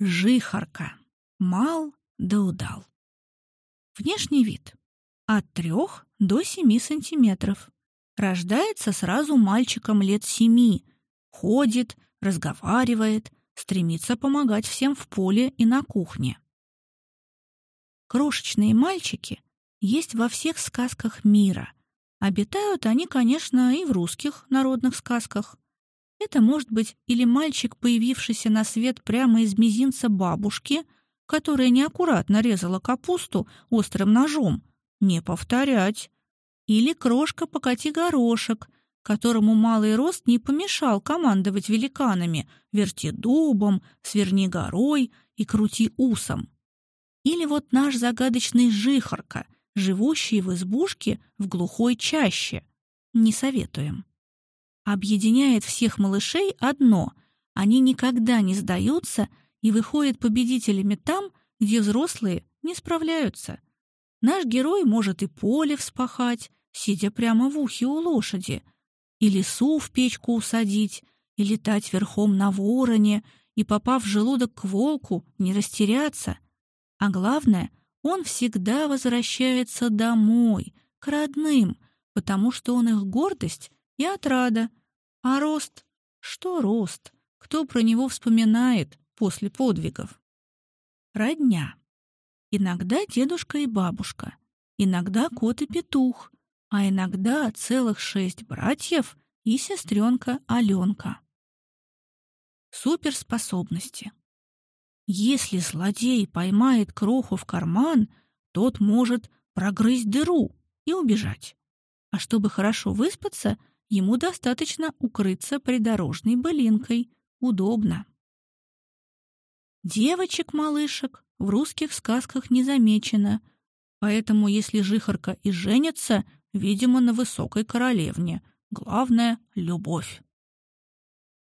Жихарка. Мал да удал. Внешний вид. От 3 до 7 сантиметров. Рождается сразу мальчиком лет 7. Ходит, разговаривает, стремится помогать всем в поле и на кухне. Крошечные мальчики есть во всех сказках мира. Обитают они, конечно, и в русских народных сказках. Это может быть или мальчик, появившийся на свет прямо из мизинца бабушки, которая неаккуратно резала капусту острым ножом. Не повторять. Или крошка покати горошек, которому малый рост не помешал командовать великанами «верти дубом», «сверни горой» и «крути усом». Или вот наш загадочный жихарка, живущий в избушке в глухой чаще. Не советуем. Объединяет всех малышей одно — они никогда не сдаются и выходят победителями там, где взрослые не справляются. Наш герой может и поле вспахать, сидя прямо в ухе у лошади, и лесу в печку усадить, и летать верхом на вороне, и, попав в желудок к волку, не растеряться. А главное, он всегда возвращается домой, к родным, потому что он их гордость и отрада — а рост? Что рост? Кто про него вспоминает после подвигов? Родня. Иногда дедушка и бабушка, иногда кот и петух, а иногда целых шесть братьев и сестренка Аленка. Суперспособности. Если злодей поймает кроху в карман, тот может прогрызть дыру и убежать. А чтобы хорошо выспаться — ему достаточно укрыться придорожной былинкой. Удобно. Девочек-малышек в русских сказках не замечено, поэтому если жихарка и женится, видимо, на высокой королевне. Главное — любовь.